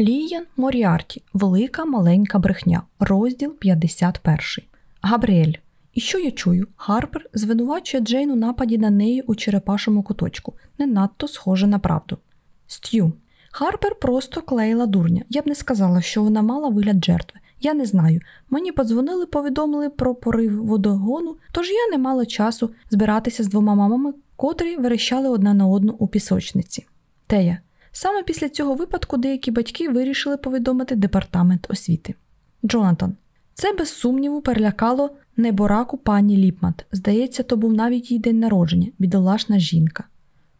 Ліян Моріарті, Велика маленька брехня, розділ 51. Габріель. І що я чую? Харпер звинувачує Джейн у нападі на неї у черепашому куточку, не надто схоже на правду. Стю. Харпер просто клеїла дурня. Я б не сказала, що вона мала вигляд жертви. Я не знаю. Мені подзвонили, повідомили про порив водогону, тож я не мала часу збиратися з двома мамами, котрі верещали одна на одну у пісочниці. Тея. Саме після цього випадку деякі батьки вирішили повідомити департамент освіти. Джонатан. Це без сумніву перелякало небораку пані Ліпмант. Здається, то був навіть її день народження, бідолашна жінка.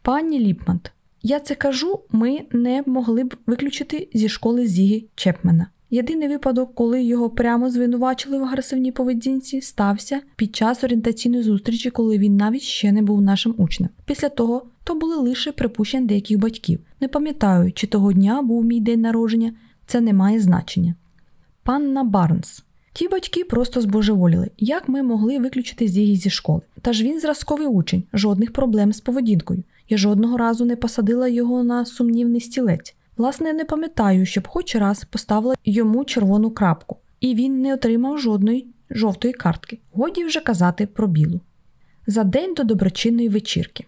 Пані Ліпмант. Я це кажу, ми не могли б виключити зі школи Зігі Чепмена. Єдиний випадок, коли його прямо звинувачили в агресивній поведінці, стався під час орієнтаційної зустрічі, коли він навіть ще не був нашим учнем. Після того то були лише припущення деяких батьків. Не пам'ятаю, чи того дня був мій день народження, це не має значення. Панна Барнс. Ті батьки просто збожеволіли, як ми могли виключити Зігі зі школи. Та ж він зразковий учень, жодних проблем з поведінкою. Я жодного разу не посадила його на сумнівний стілець. Власне, не пам'ятаю, щоб хоч раз поставила йому червону крапку, і він не отримав жодної жовтої картки. Годі вже казати про білу. За день до доброчинної вечірки.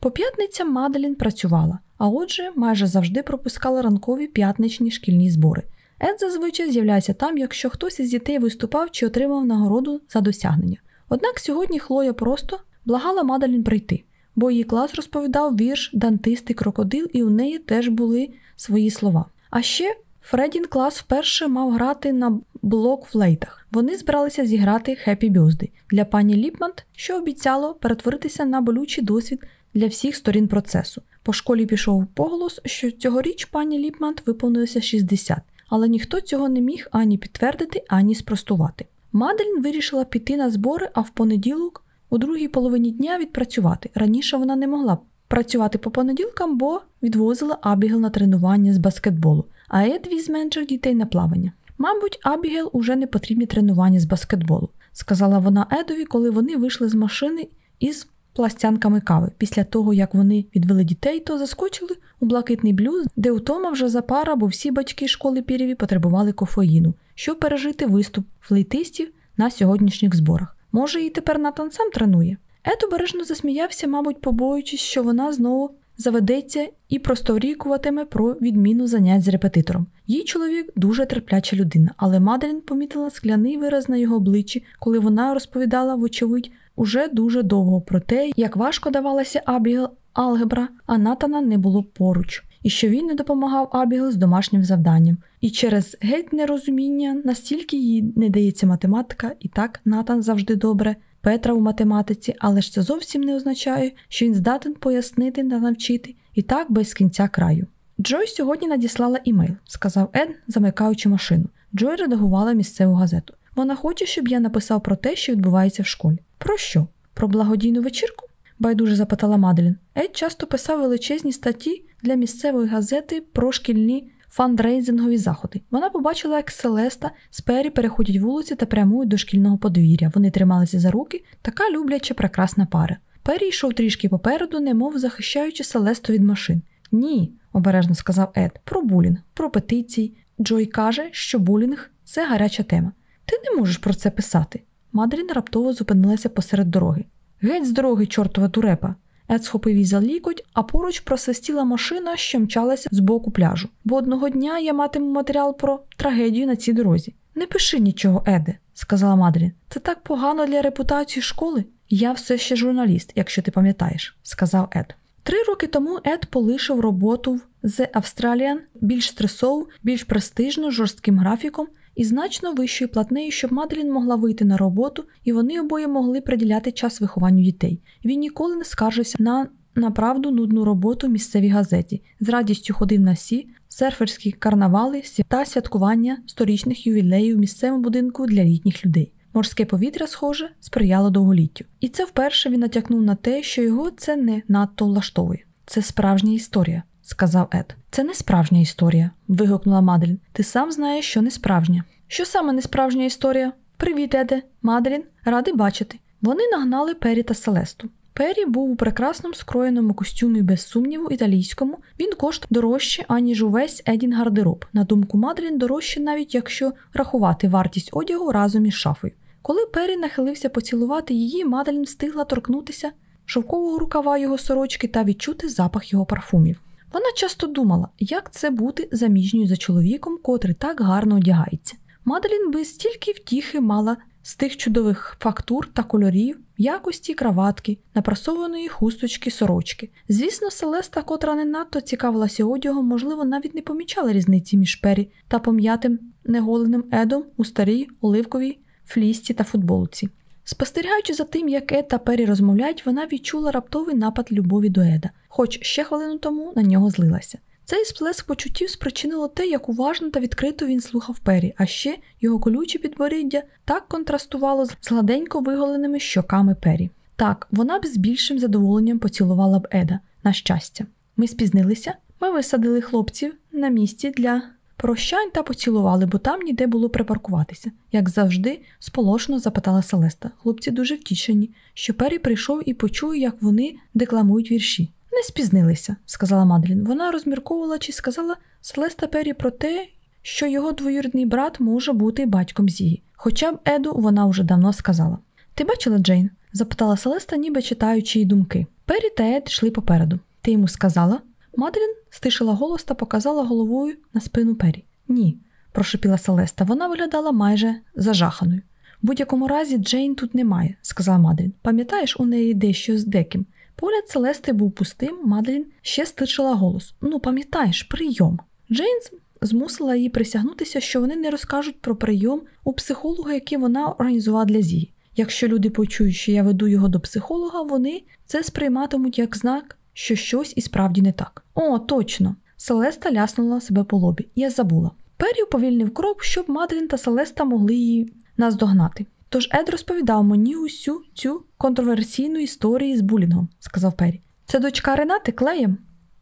По п'ятницям Маделін працювала, а отже, майже завжди пропускала ранкові п'ятничні шкільні збори. Ед зазвичай з'являється там, якщо хтось із дітей виступав чи отримав нагороду за досягнення. Однак сьогодні Хлоя просто благала Маделін прийти, бо її клас розповідав вірш Дантистий крокодил, і у неї теж були свої слова. А ще Фредін клас вперше мав грати на блок-флейтах. Вони збиралися зіграти «Happy Birthday» для пані Ліпман, що обіцяло перетворитися на болючий досвід для всіх сторін процесу. По школі пішов поголос, що цьогоріч пані Ліпман виповнилося 60, але ніхто цього не міг ані підтвердити, ані спростувати. Маделін вирішила піти на збори, а в понеділок, у другій половині дня відпрацювати. Раніше вона не могла працювати по понеділкам, бо відвозила Абігел на тренування з баскетболу, а Ед віз менших дітей на плавання. Мабуть, Абігел уже не потрібні тренування з баскетболу, сказала вона Едові, коли вони вийшли з машини із пластянками кави. Після того, як вони відвели дітей, то заскочили у блакитний блюз, де утома вже за пара, бо всі батьки школи Пірєві потребували кофеїну, щоб пережити виступ флейтистів на сьогоднішніх зборах. Може, і тепер Натан сам тренує. Ед обережно засміявся, мабуть, побоюючись, що вона знову заведеться і просторікуватиме про відміну занять з репетитором. Її чоловік дуже терпляча людина, але Маделін помітила скляний вираз на його обличчі, коли вона розповідала, вочевидь, уже дуже довго про те, як важко давалася Абігел алгебра, а Натана не було поруч, і що він не допомагав Абігел з домашнім завданням. І через геть нерозуміння настільки їй не дається математика, і так Натан завжди добре. Петра у математиці, але ж це зовсім не означає, що він здатен пояснити та навчити і так без кінця краю. Джой сьогодні надіслала імейл, сказав Ед, замикаючи машину. Джой редагувала місцеву газету. Вона хоче, щоб я написав про те, що відбувається в школі. Про що? Про благодійну вечірку? Байдуже запитала Маделін. Ед часто писав величезні статті для місцевої газети про шкільні фандрейзингові заходи. Вона побачила, як Селеста з Пері переходять вулиці та прямують до шкільного подвір'я. Вони трималися за руки, така любляча прекрасна пара. Пері йшов трішки попереду, немов захищаючи Селесту від машин. Ні, обережно сказав Ед, про булінг, про петиції. Джой каже, що булінг це гаряча тема. Ти не можеш про це писати. Мадрін раптово зупинилася посеред дороги. Геть з дороги, чортова дурепа. Ед схопив її за лікоть, а поруч просвистіла машина, що мчалася з боку пляжу. Бо одного дня я матиму матеріал про трагедію на цій дорозі. Не пиши нічого, Еде, сказала Мадрін. Це так погано для репутації школи. Я все ще журналіст, якщо ти пам'ятаєш, сказав Ед. Три роки тому Ед полишив роботу в The Australian, більш стресову, більш престижну, жорстким графіком і значно вищою платнею, щоб Маделін могла вийти на роботу, і вони обоє могли приділяти час вихованню дітей. Він ніколи не скаржився на направду нудну роботу в місцевій газеті, з радістю ходив на всі серферські карнавали та святкування сторічних ювілеїв в місцевому будинку для літніх людей. Морське повітря, схоже, сприяло довголіттю. І це вперше він натякнув на те, що його це не надто влаштовує. Це справжня історія сказав Ед. Це не справжня історія, вигукнула Маделін. Ти сам знаєш, що не справжня. Що саме не справжня історія? Привіт, Еде, Маделін, радий бачити. Вони нагнали Пері та Селесту. Пері був у прекрасному скроєному костюмі, без сумніву, італійському. Він коштує дорожче, аніж увесь Едін гардероб. На думку Мадрін, дорожче, навіть якщо рахувати вартість одягу разом із шафою. Коли Пері нахилився поцілувати її, Маделін встигла торкнутися шовкового рукава його сорочки та відчути запах його парфумів. Вона часто думала, як це бути заміжньою за чоловіком, котрий так гарно одягається. Маделін би стільки втіхи мала з тих чудових фактур та кольорів, якості краватки, напрасованої хусточки сорочки. Звісно, Селеста, котра не надто цікавилася одягом, можливо, навіть не помічала різниці між пері та пом'ятим неголеним едом у старій оливковій флісті та футболці. Спостерігаючи за тим, як Ед та Пері розмовляють, вона відчула раптовий напад любові до Еда, хоч ще хвилину тому на нього злилася. Цей сплеск почуттів спричинило те, як уважно та відкрито він слухав Пері, а ще його колюче підборіддя так контрастувало з гладенько виголеними щоками Пері. Так, вона б з більшим задоволенням поцілувала б Еда, на щастя. Ми спізнилися, ми висадили хлопців на місці для прощань та поцілували, бо там ніде було припаркуватися. Як завжди, сполошно запитала Селеста. Хлопці дуже втішені, що Пері прийшов і почув, як вони декламують вірші. Не спізнилися, сказала Мадлін. Вона розмірковувала чи сказала Селеста Пері про те, що його двоюрідний брат може бути батьком Зії. Хоча б Еду вона вже давно сказала. Ти бачила Джейн? запитала Селеста, ніби читаючи її думки. Пері та Ед йшли попереду. Ти йому сказала? Мадрін стишила голос та показала головою на спину Пері. Ні, прошепіла Селеста. Вона виглядала майже зажаханою. В будь-якому разі Джейн тут немає, сказала Мадрін. Пам'ятаєш, у неї дещо з деким. Погляд Селести був пустим, Мадрін ще стишила голос. Ну, пам'ятаєш, прийом. Джейн змусила її присягнутися, що вони не розкажуть про прийом у психолога, який вона організувала для Зії. Якщо люди почують, що я веду його до психолога, вони це сприйматимуть як знак, що щось і справді не так. О, точно! Селеста ляснула себе по лобі. Я забула. Пері уповільнив крок, щоб Мадрін та Селеста могли її наздогнати. Тож Ед розповідав мені усю цю контроверсійну історію з булінгом, сказав Пері. Це дочка Ренати клеєм?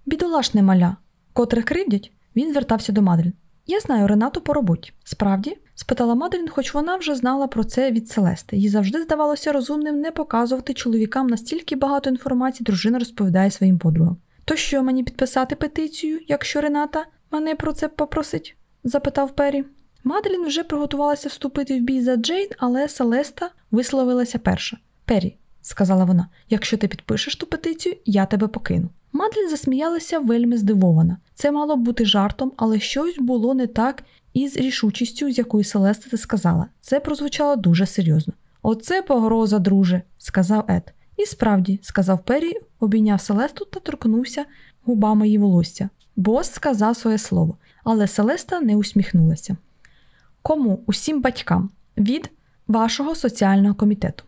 Бідолашне маля, котре кривдять, він звертався до Мадрін. Я знаю Ренату по роботі. Справді? спитала Мадрін, хоч вона вже знала про це від Селести. Їй завжди здавалося розумним не показувати чоловікам настільки багато інформації, дружина розповідає своїм подругам. То що мені підписати петицію, якщо Рената мене про це попросить? запитав Пері. Маделін вже приготувалася вступити в бій за Джейн, але Селеста висловилася перша. Пері, сказала вона, якщо ти підпишеш ту петицію, я тебе покину. Мадлін засміялася вельми здивована. Це мало б бути жартом, але щось було не так із рішучістю, з якою Селеста це сказала. Це прозвучало дуже серйозно. Оце погроза, друже, сказав Ед. І справді, сказав Пері, обійняв Селесту та торкнувся губами її волосся. Бос сказав своє слово, але Селеста не усміхнулася. Кому усім батькам від вашого соціального комітету.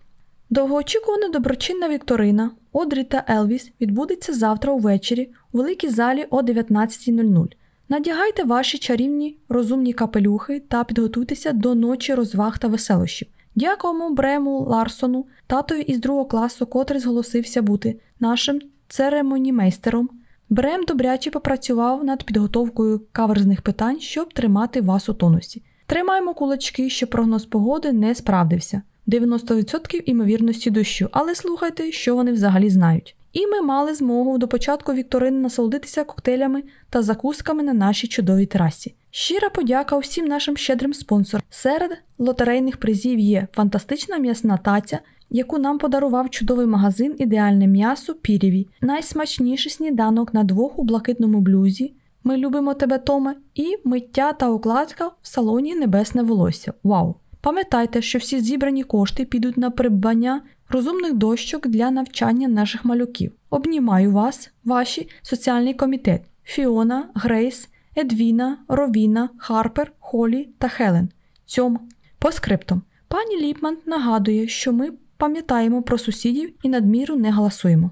Довгоочікувана доброчинна Вікторина, Одрі та Елвіс відбудеться завтра увечері у великій залі о 19.00. Надягайте ваші чарівні розумні капелюхи та підготуйтеся до ночі розваг та веселощів. Дякуємо Брему Ларсону, татові із другого класу, котрий зголосився бути нашим церемонімейстером. Брем добряче попрацював над підготовкою каверзних питань, щоб тримати вас у тонусі. Тримаємо кулачки, що прогноз погоди не справдився. 90% імовірності дощу, але слухайте, що вони взагалі знають. І ми мали змогу до початку вікторини насолодитися коктейлями та закусками на нашій чудовій трасі. Щира подяка усім нашим щедрим спонсорам. Серед лотерейних призів є фантастична м'ясна таця, яку нам подарував чудовий магазин Ідеальне м'ясо Пірєві, найсмачніший сніданок на двох у блакитному блюзі. Ми любимо тебе, Томе, і миття та укладка в салоні Небесне волосся. Вау! Пам'ятайте, що всі зібрані кошти підуть на придбання розумних дощок для навчання наших малюків. Обнімаю вас, ваші соціальний комітет Фіона, Грейс, Едвіна, Ровіна, Харпер, Холі та Хелен. Цьом. Постскриптум. Пані Ліпман нагадує, що ми пам'ятаємо про сусідів і надміру не галасуємо.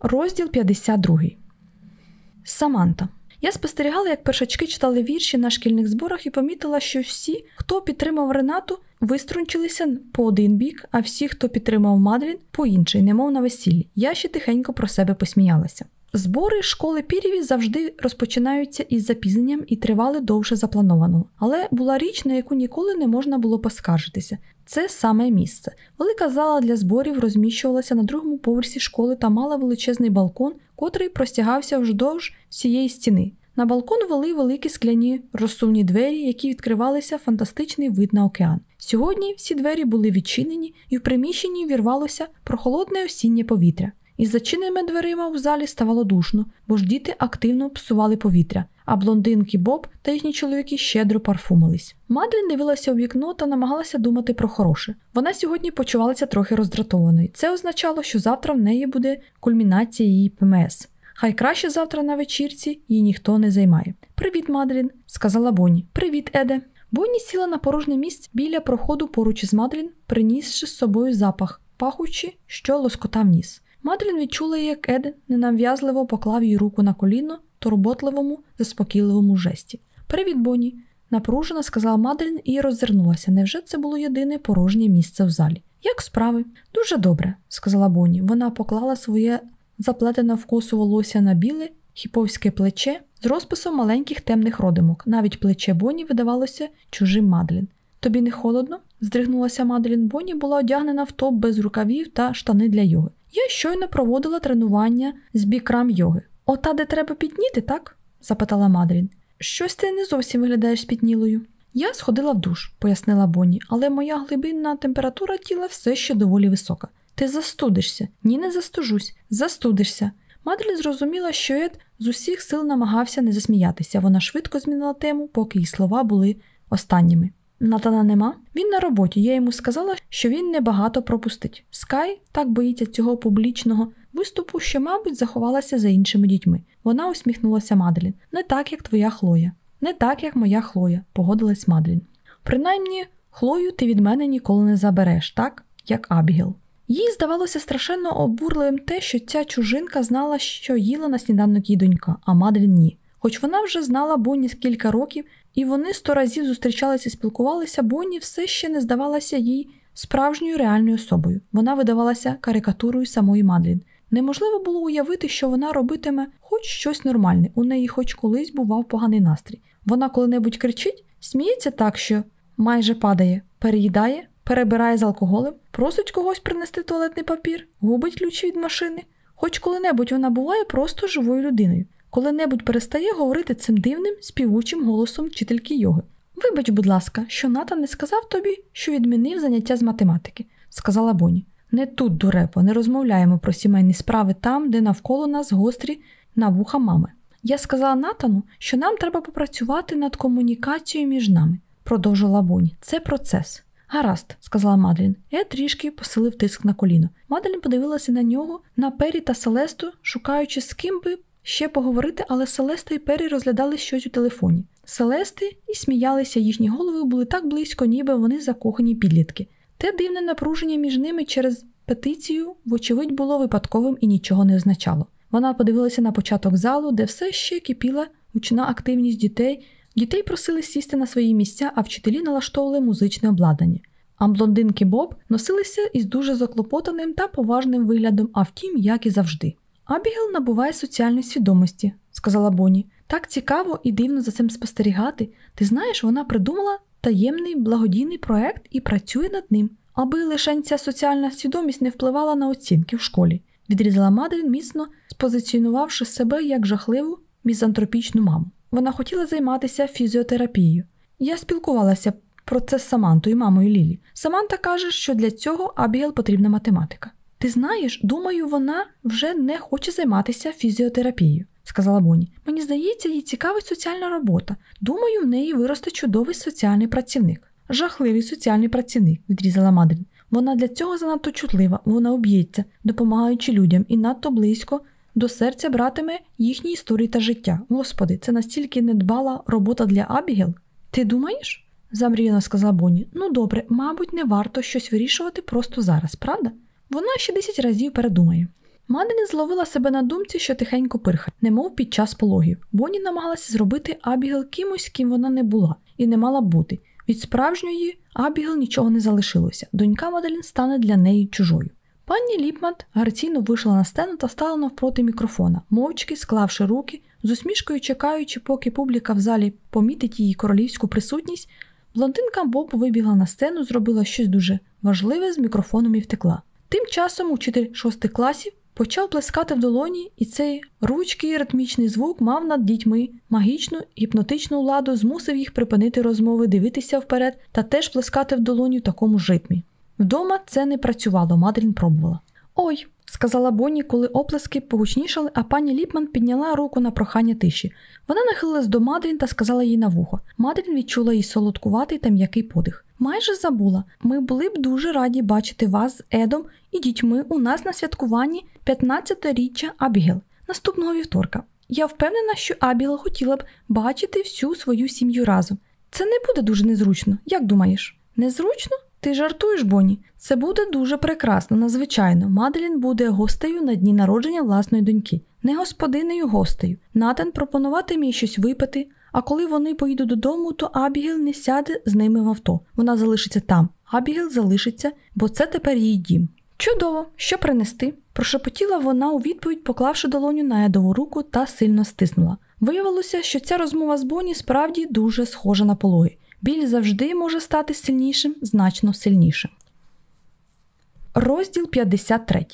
Розділ 52. Саманта. Я спостерігала, як першачки читали вірші на шкільних зборах і помітила, що всі, хто підтримав Ренату, виструнчилися по один бік, а всі, хто підтримав Маделін, по інший, немов на весіллі. Я ще тихенько про себе посміялася. Збори школи Пірєві завжди розпочинаються із запізненням і тривали довше запланованого. Але була річ, на яку ніколи не можна було поскаржитися. Це саме місце. Велика зала для зборів розміщувалася на другому поверсі школи та мала величезний балкон, котрий простягався вздовж всієї стіни. На балкон вели великі скляні розсувні двері, які відкривалися фантастичний вид на океан. Сьогодні всі двері були відчинені, і в приміщенні вірвалося прохолодне осіннє повітря. Із зачиненими дверима в залі ставало душно, бо ж діти активно псували повітря, а блондинки Боб та їхні чоловіки щедро парфумились. Мадлін дивилася у вікно та намагалася думати про хороше. Вона сьогодні почувалася трохи роздратованою. Це означало, що завтра в неї буде кульмінація її ПМС. Хай краще завтра на вечірці її ніхто не займає. Привіт, Мадлін, сказала Бонні. Привіт, Еде. Бонні сіла на порожнє місце біля проходу поруч із Мадлін, принісши з собою запах, пахучи, що лоскотав ніс. Мадлін відчула, як Ед ненав'язливо поклав їй руку на коліно турботливому, заспокійливому жесті. Привіт, Бонні, напружено сказала Мадлін і роззирнулася. Невже це було єдине порожнє місце в залі? Як справи? Дуже добре, сказала Бонні. Вона поклала своє заплетене в косу волосся на біле, хіповське плече з розписом маленьких темних родимок. Навіть плече Бонні видавалося чужим Мадлін. Тобі не холодно? здригнулася Мадлін. Бонні була одягнена в топ без рукавів та штани для йоги. Я щойно проводила тренування з бікрам йоги. Ота, де треба підніти, так? запитала Мадрін. Щось ти не зовсім виглядаєш спітнілою. Я сходила в душ, пояснила Бонні, але моя глибинна температура тіла все ще доволі висока. Ти застудишся, ні, не застужусь, застудишся. Мадрін зрозуміла, що Ед з усіх сил намагався не засміятися. Вона швидко змінила тему, поки її слова були останніми. Натана нема. Він на роботі. Я йому сказала, що він небагато пропустить. Скай так боїться цього публічного виступу, що, мабуть, заховалася за іншими дітьми. Вона усміхнулася Мадлін. Не так, як твоя Хлоя. Не так, як моя Хлоя, погодилась Мадлін. Принаймні, Хлою ти від мене ніколи не забереш, так, як Абігел. Їй здавалося страшенно обурливим те, що ця чужинка знала, що їла на сніданок її донька, а Мадлін ні. Хоч вона вже знала Бонні кілька років, і вони сто разів зустрічалися і спілкувалися, Бонні все ще не здавалася їй справжньою реальною особою. Вона видавалася карикатурою самої Мадлін. Неможливо було уявити, що вона робитиме хоч щось нормальне, у неї хоч колись бував поганий настрій. Вона коли-небудь кричить, сміється так, що майже падає, переїдає, перебирає з алкоголем, просить когось принести туалетний папір, губить ключі від машини. Хоч коли-небудь вона буває просто живою людиною коли-небудь перестає говорити цим дивним співучим голосом вчительки йоги. Вибач, будь ласка, що Ната не сказав тобі, що відмінив заняття з математики, сказала Боні. Не тут, дурепо, не розмовляємо про сімейні справи там, де навколо нас гострі на вуха мами. Я сказала Натану, що нам треба попрацювати над комунікацією між нами, продовжила Боні. Це процес. Гаразд, сказала Мадлін. Я трішки посилив тиск на коліно. Мадлін подивилася на нього, на Пері та Селесту, шукаючи, з ким би ще поговорити, але Селеста і Пері розглядали щось у телефоні. Селести і сміялися, їхні голови були так близько, ніби вони закохані підлітки. Те дивне напруження між ними через петицію, вочевидь, було випадковим і нічого не означало. Вона подивилася на початок залу, де все ще кипіла гучна активність дітей. Дітей просили сісти на свої місця, а вчителі налаштовували музичне обладнання. А блондинки Боб носилися із дуже заклопотаним та поважним виглядом, а втім, як і завжди. Абігел набуває соціальної свідомості, сказала Бонні. Так цікаво і дивно за цим спостерігати. Ти знаєш, вона придумала таємний благодійний проект і працює над ним, аби лише ця соціальна свідомість не впливала на оцінки в школі. Відрізала Маделін, міцно спозиціонувавши себе як жахливу мізантропічну маму. Вона хотіла займатися фізіотерапією. Я спілкувалася про це з Самантою, мамою Лілі. Саманта каже, що для цього Абігел потрібна математика. Ти знаєш, думаю, вона вже не хоче займатися фізіотерапією, сказала Боні. Мені здається, її цікавить соціальна робота. Думаю, в неї виросте чудовий соціальний працівник. Жахливий соціальний працівник, відрізала Маделін. Вона для цього занадто чутлива, вона об'ється, допомагаючи людям, і надто близько до серця братиме їхні історії та життя. Господи, це настільки недбала робота для Абігел. Ти думаєш? замріяно сказала Бонні. Ну добре, мабуть, не варто щось вирішувати просто зараз, правда? Вона ще десять разів передумає. Маделін зловила себе на думці, що тихенько пирхає, немов під час пологів. Бонні намагалася зробити Абігел кимось, ким вона не була, і не мала бути. Від справжньої Абігел нічого не залишилося. Донька Маделін стане для неї чужою. Пані Ліпмат гарційно вийшла на сцену та стала навпроти мікрофона, мовчки склавши руки, з усмішкою чекаючи, поки публіка в залі помітить її королівську присутність, блондинка Боб вибігла на сцену, зробила щось дуже важливе з мікрофоном і втекла. Тим часом учитель шостих класів почав плескати в долоні, і цей ручкий ритмічний звук мав над дітьми магічну гіпнотичну владу, змусив їх припинити розмови, дивитися вперед та теж плескати в долоні в такому ж ритмі. Вдома це не працювало, Мадрін пробувала. Ой, сказала Бонні, коли оплески погучнішали, а пані Ліпман підняла руку на прохання тиші. Вона нахилилась до Мадрін та сказала їй на вухо. Мадрін відчула її солодкуватий та м'який подих. Майже забула. Ми були б дуже раді бачити вас з Едом і дітьми у нас на святкуванні 15-річчя Абігел наступного вівторка. Я впевнена, що Абігел хотіла б бачити всю свою сім'ю разом. Це не буде дуже незручно, як думаєш? Незручно? Ти жартуєш, Бонні? Це буде дуже прекрасно, надзвичайно. Маделін буде гостею на дні народження власної доньки, не господинею гостею. Натан пропонуватиме їй щось випити, а коли вони поїдуть додому, то Абігел не сяде з ними в авто. Вона залишиться там. Абігел залишиться, бо це тепер її дім. Чудово, що принести? прошепотіла вона у відповідь, поклавши долоню на едову руку та сильно стиснула. Виявилося, що ця розмова з Бонні справді дуже схожа на пологи. Біль завжди може стати сильнішим, значно сильнішим. Розділ 53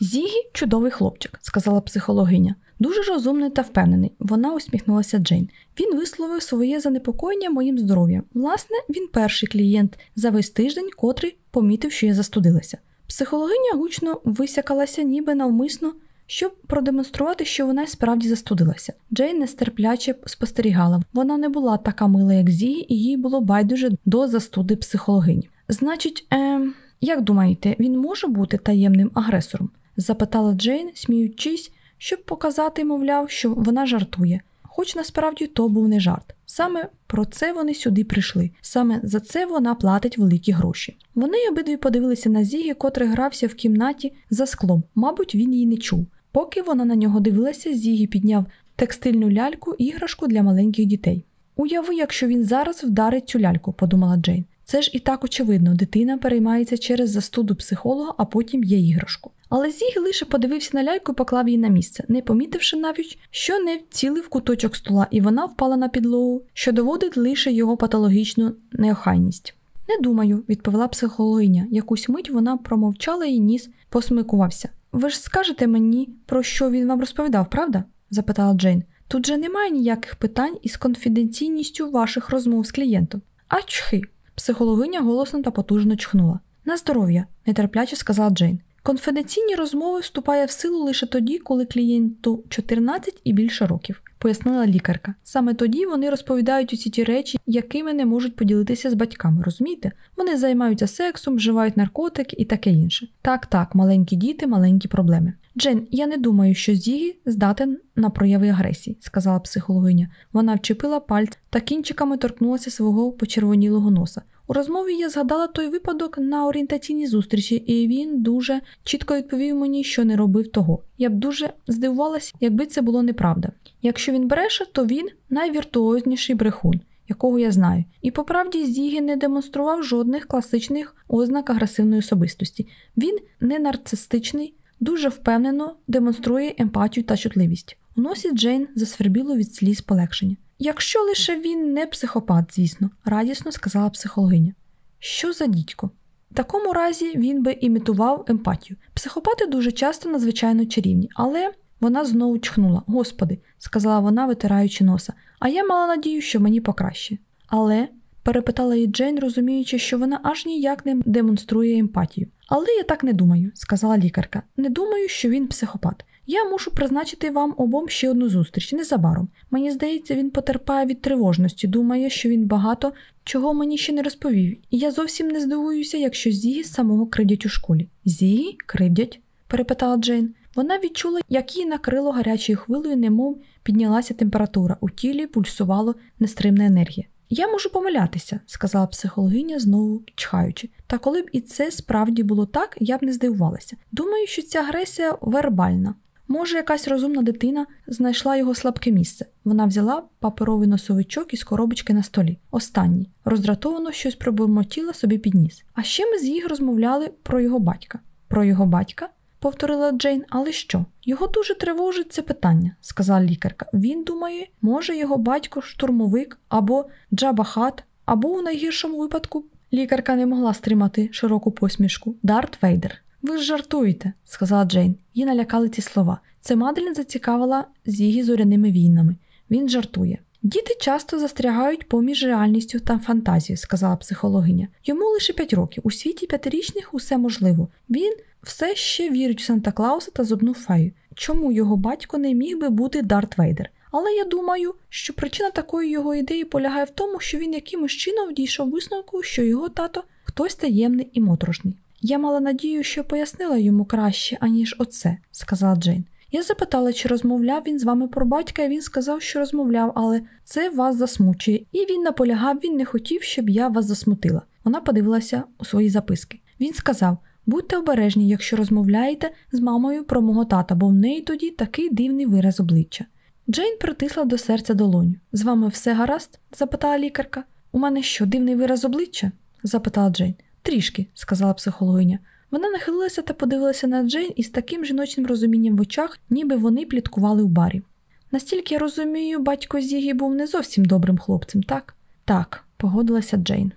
Зігі чудовий хлопчик, сказала психологиня. Дуже розумний та впевнений. Вона усміхнулася Джейн. Він висловив своє занепокоєння моїм здоров'ям. Власне, він перший клієнт за весь тиждень, котрий помітив, що я застудилася. Психологиня гучно висякалася, ніби навмисно, щоб продемонструвати, що вона справді застудилася. Джейн нестерпляче спостерігала. Вона не була така мила, як Зігі, і їй було байдуже до застуди психологині. Значить, е, як думаєте, він може бути таємним агресором? запитала Джейн, сміючись, щоб показати, мовляв, що вона жартує. Хоч насправді то був не жарт. Саме про це вони сюди прийшли. Саме за це вона платить великі гроші. Вони обидві подивилися на Зігі, котрий грався в кімнаті за склом. Мабуть, він її не чув. Поки вона на нього дивилася, Зігі підняв текстильну ляльку іграшку для маленьких дітей. Уяви, якщо він зараз вдарить цю ляльку, подумала Джейн. Це ж і так очевидно, дитина переймається через застуду психолога, а потім є іграшку. Але Зіг лише подивився на ляльку і поклав її на місце, не помітивши навіть, що не вцілив куточок стола, і вона впала на підлогу, що доводить лише його патологічну неохайність. Не думаю, відповіла психологиня. Якусь мить вона промовчала і ніс посмикувався. Ви ж скажете мені, про що він вам розповідав, правда? запитала Джейн. Тут же немає ніяких питань із конфіденційністю ваших розмов з клієнтом. А чхи. Психологиня голосно та потужно чхнула. На здоров'я, нетерпляче сказала Джейн. Конфіденційні розмови вступає в силу лише тоді, коли клієнту 14 і більше років, пояснила лікарка. Саме тоді вони розповідають усі ті речі, якими не можуть поділитися з батьками. Розумієте? Вони займаються сексом, вживають наркотики і таке інше. Так, так, маленькі діти, маленькі проблеми. Джен, я не думаю, що Зігі здатен на прояви агресії, сказала психологиня. Вона вчепила пальць та кінчиками торкнулася свого почервонілого носа. У розмові я згадала той випадок на орієнтаційній зустрічі, і він дуже чітко відповів мені, що не робив того. Я б дуже здивувалася, якби це було неправда. Якщо він бреше, то він найвіртуозніший брехун, якого я знаю. І по правді Зігі не демонстрував жодних класичних ознак агресивної особистості. Він не нарцистичний, дуже впевнено демонструє емпатію та чутливість. У носі Джейн засвербіло від сліз полегшення. Якщо лише він не психопат, звісно, радісно сказала психологиня. Що за дідько? В такому разі він би імітував емпатію. Психопати дуже часто надзвичайно чарівні, але вона знову чхнула. Господи, сказала вона, витираючи носа, а я мала надію, що мені покраще. Але, перепитала її Джейн, розуміючи, що вона аж ніяк не демонструє емпатію. Але я так не думаю, сказала лікарка. Не думаю, що він психопат. Я мушу призначити вам обом ще одну зустріч незабаром. Мені здається, він потерпає від тривожності, думає, що він багато чого мені ще не розповів, і я зовсім не здивуюся, якщо Зігі самого кривдять у школі. Зігі кривдять? перепитала Джейн. Вона відчула, як її накрило гарячою хвилею, немов піднялася температура, у тілі пульсувало нестримна енергія. Я можу помилятися, сказала психологиня, знову чхаючи. Та коли б і це справді було так, я б не здивувалася. Думаю, що ця агресія вербальна. Може, якась розумна дитина знайшла його слабке місце. Вона взяла паперовий носовичок із коробочки на столі. Останній роздратовано щось пробурмотіла собі під ніс. А ще ми з їх розмовляли про його батька. Про його батька? Повторила Джейн, але що? Його дуже тривожить це питання, сказала лікарка. Він думає, може його батько штурмовик або Джабахат, або у найгіршому випадку. Лікарка не могла стримати широку посмішку. Дарт Вейдер. Ви ж жартуєте, сказала Джейн. Її налякали ці слова. Це Маделін зацікавила з її зоряними війнами. Він жартує. Діти часто застрягають поміж реальністю та фантазією, сказала психологиня. Йому лише п'ять років. У світі п'ятирічних усе можливо. Він все ще вірить в Санта Клауса та зубну фею. Чому його батько не міг би бути Дарт Вейдер? Але я думаю, що причина такої його ідеї полягає в тому, що він якимось чином дійшов висновку, що його тато хтось таємний і моторошний. Я мала надію, що пояснила йому краще, аніж оце, сказала Джейн. Я запитала, чи розмовляв він з вами про батька, і він сказав, що розмовляв, але це вас засмучує, і він наполягав, він не хотів, щоб я вас засмутила. Вона подивилася у свої записки. Він сказав: будьте обережні, якщо розмовляєте з мамою про мого тата, бо в неї тоді такий дивний вираз обличчя. Джейн притисла до серця долоню. З вами все гаразд? запитала лікарка. У мене що, дивний вираз обличчя? запитала Джейн. Трішки, сказала психологиня. Вона нахилилася та подивилася на Джейн із таким жіночним розумінням в очах, ніби вони пліткували у барі. Настільки я розумію, батько Зігі був не зовсім добрим хлопцем, так? Так, погодилася Джейн.